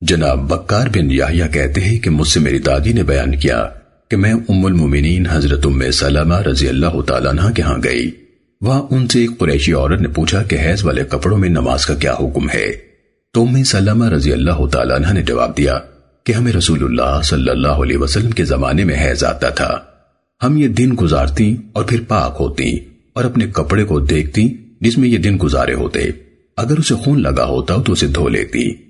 جناب بکار بن یحییٰ کہتے ہیں کہ مجھ سے میری دادی نے بیان کیا کہ میں ام المومنین حضرت ام سلمہ رضی اللہ تعالیٰ عنہ کے ہاں گئی۔ وہاں ان سے ایک قریشی عورت نے پوچھا کہ حیض والے کپڑوں میں نماز کا کیا حکم ہے؟ تو ام سلمہ رضی اللہ تعالیٰ عنہ نے جواب دیا کہ ہمیں رسول اللہ صلی اللہ علیہ وسلم کے زمانے میں حیض آتا تھا۔ ہم یہ دن گزارتی اور پھر پاک ہوتی اور اپنے کپڑے کو دیکھتی جس میں یہ دن گزارے ہوتے۔ اگر اسے خون لگا ہوتا تو اسے دھو لیتی۔